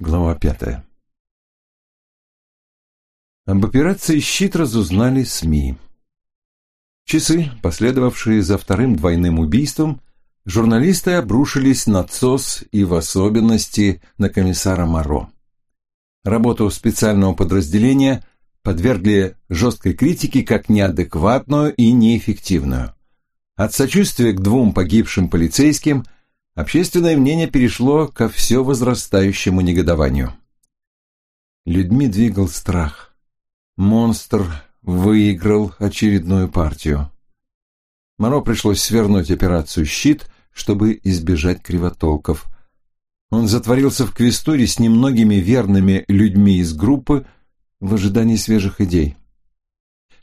Глава пятая. Об операции «Щит» разузнали СМИ. Часы, последовавшие за вторым двойным убийством, журналисты обрушились на ЦОС и в особенности на комиссара Моро. Работу специального подразделения подвергли жесткой критике как неадекватную и неэффективную. От сочувствия к двум погибшим полицейским – общественное мнение перешло ко все возрастающему негодованию. Людьми двигал страх. Монстр выиграл очередную партию. Моро пришлось свернуть операцию «Щит», чтобы избежать кривотолков. Он затворился в квестуре с немногими верными людьми из группы в ожидании свежих идей.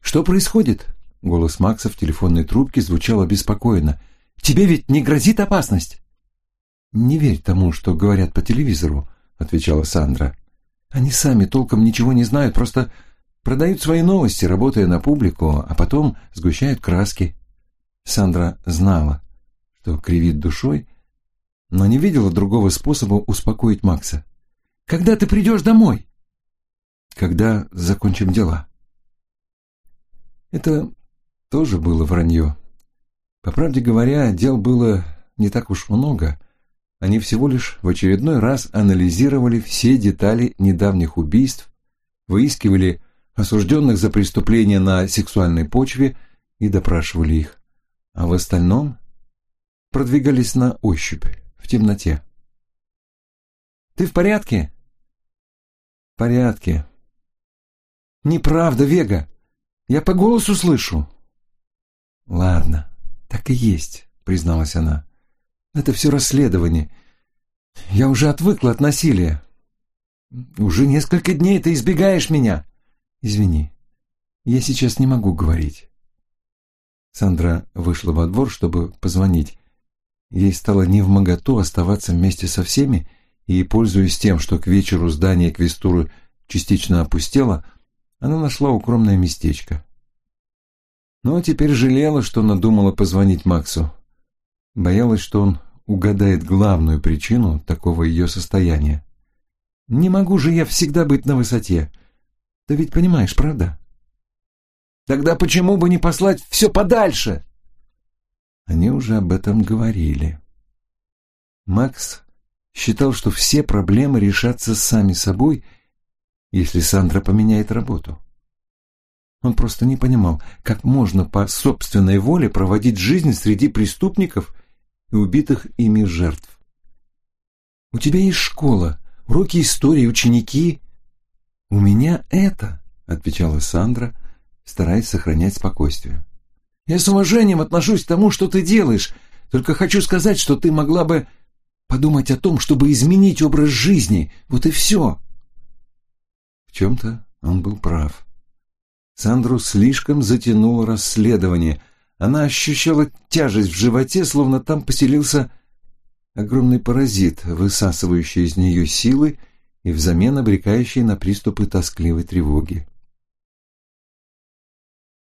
«Что происходит?» Голос Макса в телефонной трубке звучал обеспокоенно. «Тебе ведь не грозит опасность?» «Не верь тому, что говорят по телевизору», — отвечала Сандра. «Они сами толком ничего не знают, просто продают свои новости, работая на публику, а потом сгущают краски». Сандра знала, что кривит душой, но не видела другого способа успокоить Макса. «Когда ты придешь домой?» «Когда закончим дела». Это тоже было вранье. По правде говоря, дел было не так уж много, они всего лишь в очередной раз анализировали все детали недавних убийств, выискивали осужденных за преступления на сексуальной почве и допрашивали их. А в остальном продвигались на ощупь, в темноте. «Ты в порядке?» «В порядке». «Неправда, Вега. Я по голосу слышу». «Ладно, так и есть», — призналась она. Это все расследование. Я уже отвыкла от насилия. Уже несколько дней ты избегаешь меня. Извини, я сейчас не могу говорить. Сандра вышла во двор, чтобы позвонить. Ей стало невмоготу оставаться вместе со всеми, и, пользуясь тем, что к вечеру здание Квестуры частично опустело, она нашла укромное местечко. Но теперь жалела, что надумала позвонить Максу. Боялась, что он угадает главную причину такого ее состояния. «Не могу же я всегда быть на высоте. Ты ведь понимаешь, правда?» «Тогда почему бы не послать все подальше?» Они уже об этом говорили. Макс считал, что все проблемы решатся сами собой, если Сандра поменяет работу. Он просто не понимал, как можно по собственной воле проводить жизнь среди преступников и убитых ими жертв. «У тебя есть школа, уроки истории, ученики». «У меня это», — отвечала Сандра, стараясь сохранять спокойствие. «Я с уважением отношусь к тому, что ты делаешь, только хочу сказать, что ты могла бы подумать о том, чтобы изменить образ жизни, вот и все». В чем-то он был прав. Сандру слишком затянуло расследование — она ощущала тяжесть в животе, словно там поселился огромный паразит, высасывающий из нее силы и взамен обрекающий на приступы тоскливой тревоги.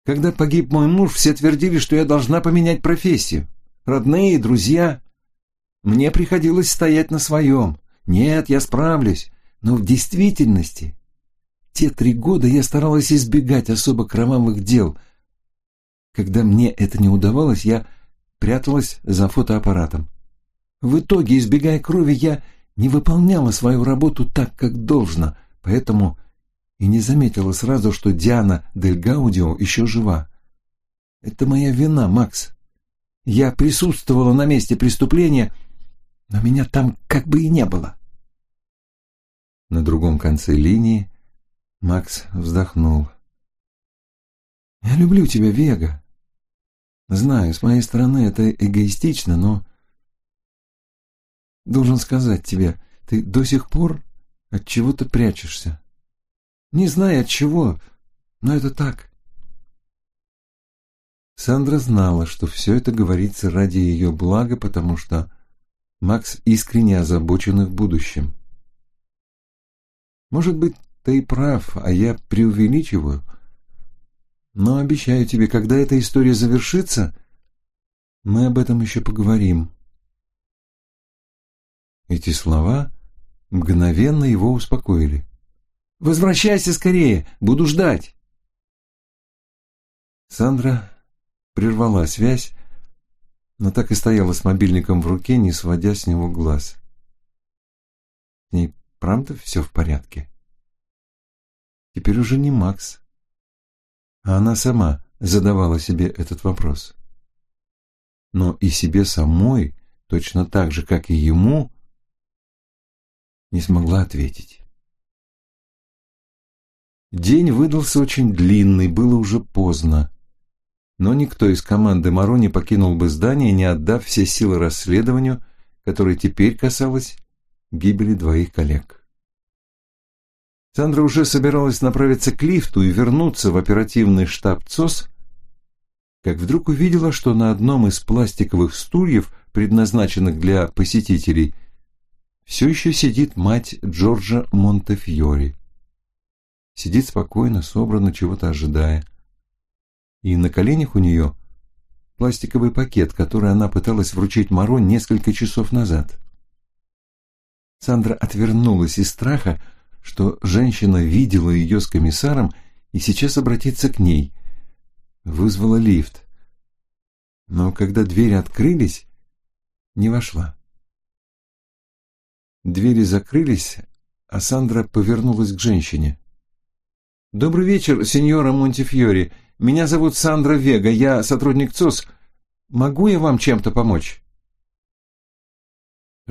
Когда погиб мой муж, все твердили, что я должна поменять профессию. Родные, друзья. Мне приходилось стоять на своем. Нет, я справлюсь. Но в действительности те три года я старалась избегать особо кровавых дел – когда мне это не удавалось, я пряталась за фотоаппаратом. В итоге, избегая крови, я не выполняла свою работу так, как должно, поэтому и не заметила сразу, что Диана Дель Гаудио еще жива. Это моя вина, Макс. Я присутствовала на месте преступления, но меня там как бы и не было. На другом конце линии Макс вздохнул. «Я люблю тебя, Вега. Знаю, с моей стороны это эгоистично, но... Должен сказать тебе, ты до сих пор от чего-то прячешься. Не знаю от чего, но это так. Сандра знала, что все это говорится ради ее блага, потому что Макс искренне озабочен их будущим. Может быть, ты и прав, а я преувеличиваю, но обещаю тебе, когда эта история завершится, мы об этом еще поговорим. Эти слова мгновенно его успокоили. «Возвращайся скорее, буду ждать!» Сандра прервала связь, но так и стояла с мобильником в руке, не сводя с него глаз. С ней правда все в порядке? Теперь уже не Макс, а она сама задавала себе этот вопрос. Но и себе самой, точно так же, как и ему, не смогла ответить. День выдался очень длинный, было уже поздно но никто из команды Моро не покинул бы здание, не отдав все силы расследованию, которое теперь касалось гибели двоих коллег. Сандра уже собиралась направиться к лифту и вернуться в оперативный штаб ЦОС, как вдруг увидела, что на одном из пластиковых стульев, предназначенных для посетителей, все еще сидит мать Джорджа Монтефьори. Сидит спокойно, собранно, чего-то ожидая и на коленях у нее пластиковый пакет, который она пыталась вручить Моро несколько часов назад. Сандра отвернулась из страха, что женщина видела ее с комиссаром и сейчас обратится к ней. Вызвала лифт. Но когда двери открылись, не вошла. Двери закрылись, а Сандра повернулась к женщине. «Добрый вечер, сеньора Монтифьори. Меня зовут Сандра Вега, я сотрудник ЦОС. Могу я вам чем-то помочь?»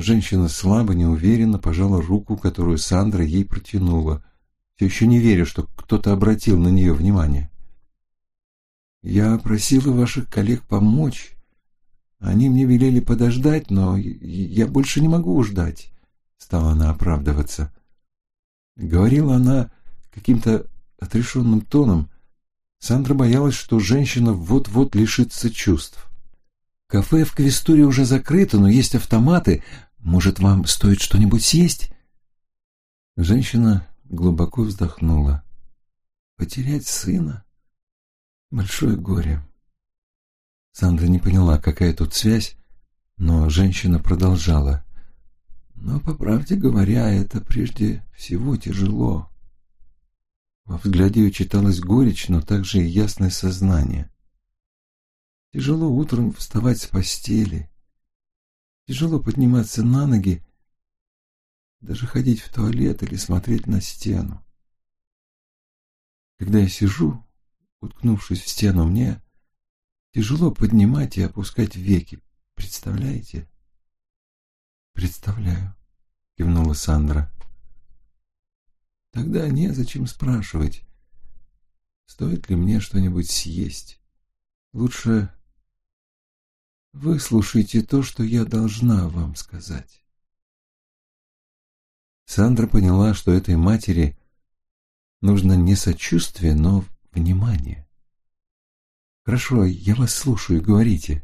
Женщина слабо, неуверенно пожала руку, которую Сандра ей протянула, все еще не веря, что кто-то обратил на нее внимание. «Я просила ваших коллег помочь. Они мне велели подождать, но я больше не могу ждать», — стала она оправдываться. Говорила она каким-то отрешенным тоном, Сандра боялась, что женщина вот-вот лишится чувств. «Кафе в Квестуре уже закрыто, но есть автоматы. Может, вам стоит что-нибудь съесть?» Женщина глубоко вздохнула. «Потерять сына? Большое горе». Сандра не поняла, какая тут связь, но женщина продолжала. «Но, по правде говоря, это прежде всего тяжело. Во взгляде ее читалась горечь, но также и ясное сознание. Тяжело утром вставать с постели, тяжело подниматься на ноги, даже ходить в туалет или смотреть на стену. Когда я сижу, уткнувшись в стену, мне тяжело поднимать и опускать веки. Представляете? Представляю, кивнула Сандра. Тогда незачем спрашивать, стоит ли мне что-нибудь съесть. Лучше выслушайте то, что я должна вам сказать. Сандра поняла, что этой матери нужно не сочувствие, но внимание. «Хорошо, я вас слушаю, говорите».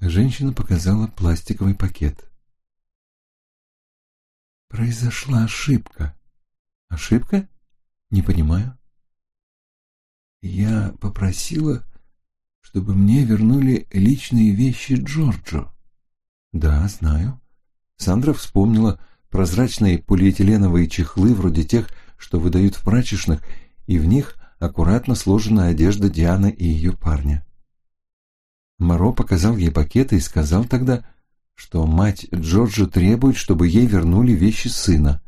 Женщина показала пластиковый пакет. Произошла ошибка. Ошибка? Не понимаю. Я попросила, чтобы мне вернули личные вещи Джорджо. Да, знаю. Сандра вспомнила прозрачные полиэтиленовые чехлы вроде тех, что выдают в прачечных, и в них аккуратно сложена одежда Дианы и ее парня. Моро показал ей пакеты и сказал тогда, что мать Джорджа требует, чтобы ей вернули вещи сына.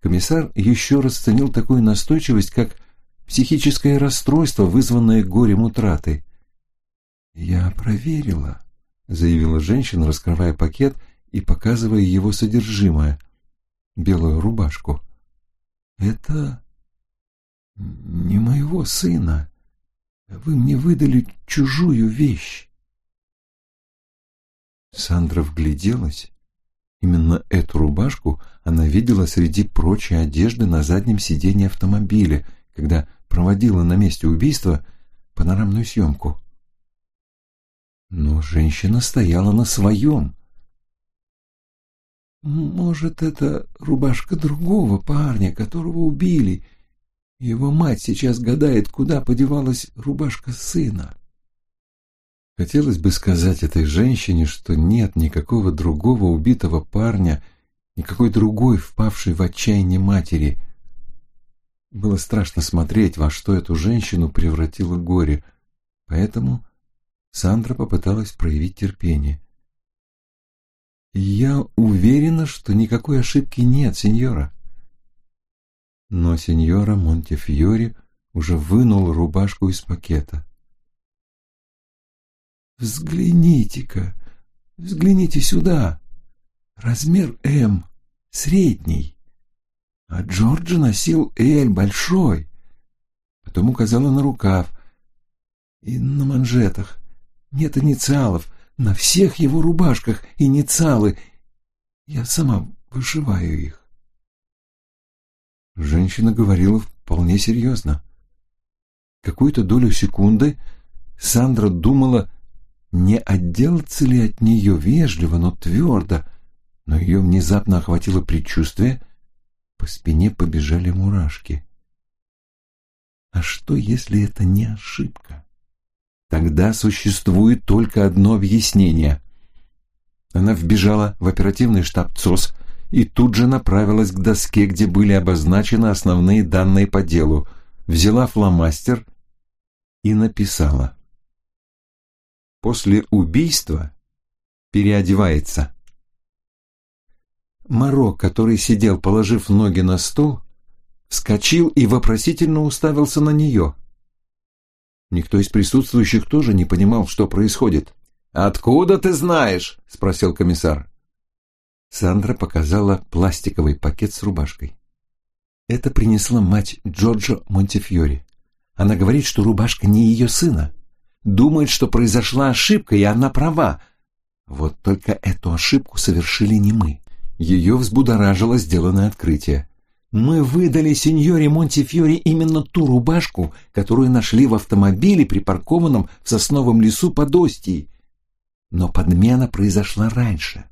Комиссар еще раз ценил такую настойчивость, как психическое расстройство, вызванное горем утраты. «Я проверила», — заявила женщина, раскрывая пакет и показывая его содержимое, белую рубашку. «Это не моего сына. Вы мне выдали чужую вещь». Сандра вгляделась. Именно эту рубашку она видела среди прочей одежды на заднем сиденье автомобиля, когда проводила на месте убийства панорамную съемку. Но женщина стояла на своем. «Может, это рубашка другого парня, которого убили. Его мать сейчас гадает, куда подевалась рубашка сына». Хотелось бы сказать этой женщине, что нет никакого другого убитого парня никакой другой, впавшей в отчаяние матери. Было страшно смотреть, во что эту женщину превратило горе, поэтому Сандра попыталась проявить терпение. «Я уверена, что никакой ошибки нет, сеньора». Но сеньора Монтефьори уже вынул рубашку из пакета. «Взгляните-ка, взгляните сюда. Размер М, средний. А Джорджи носил Эль, большой». Потом указала на рукав. «И на манжетах. Нет инициалов. На всех его рубашках инициалы. Я сама вышиваю их». Женщина говорила вполне серьезно. Какую-то долю секунды Сандра думала, не отделаться ли от нее вежливо, но твердо, но ее внезапно охватило предчувствие, по спине побежали мурашки. А что, если это не ошибка? Тогда существует только одно объяснение. Она вбежала в оперативный штаб ЦОС и тут же направилась к доске, где были обозначены основные данные по делу, взяла фломастер и написала после убийства переодевается. Моро, который сидел, положив ноги на стол, вскочил и вопросительно уставился на нее. Никто из присутствующих тоже не понимал, что происходит. «Откуда ты знаешь?» — спросил комиссар. Сандра показала пластиковый пакет с рубашкой. Это принесла мать Джорджо Монтефьори. Она говорит, что рубашка не ее сына думает, что произошла ошибка, и она права. Вот только эту ошибку совершили не мы. Ее взбудоражило сделанное открытие. Мы выдали сеньоре Монтифьори именно ту рубашку, которую нашли в автомобиле, припаркованном в сосновом лесу под Остией. Но подмена произошла раньше.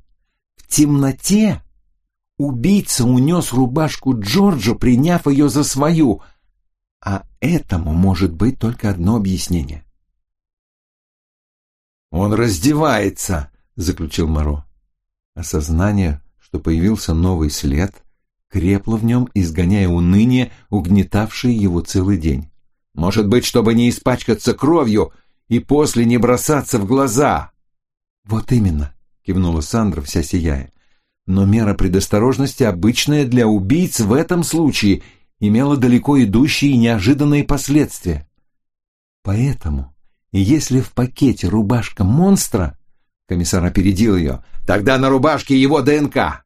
В темноте убийца унес рубашку Джорджо, приняв ее за свою. А этому может быть только одно объяснение. «Он раздевается!» — заключил Моро. Осознание, что появился новый след, крепло в нем, изгоняя уныние, угнетавшее его целый день. «Может быть, чтобы не испачкаться кровью и после не бросаться в глаза!» «Вот именно!» — кивнула Сандра, вся сияя. «Но мера предосторожности, обычная для убийц в этом случае, имела далеко идущие и неожиданные последствия. Поэтому если в пакете рубашка монстра, комиссар опередил ее, тогда на рубашке его ДНК.